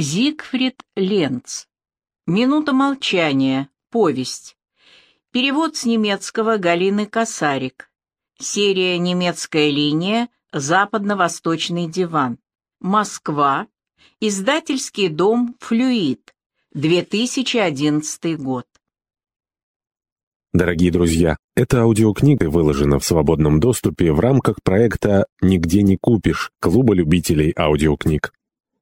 Зигфрид Ленц. Минута молчания. Повесть. Перевод с немецкого Галины Косарик. Серия «Немецкая линия. Западно-восточный диван». Москва. Издательский дом «Флюид». 2011 год. Дорогие друзья, эта аудиокнига выложена в свободном доступе в рамках проекта «Нигде не купишь» Клуба любителей аудиокниг.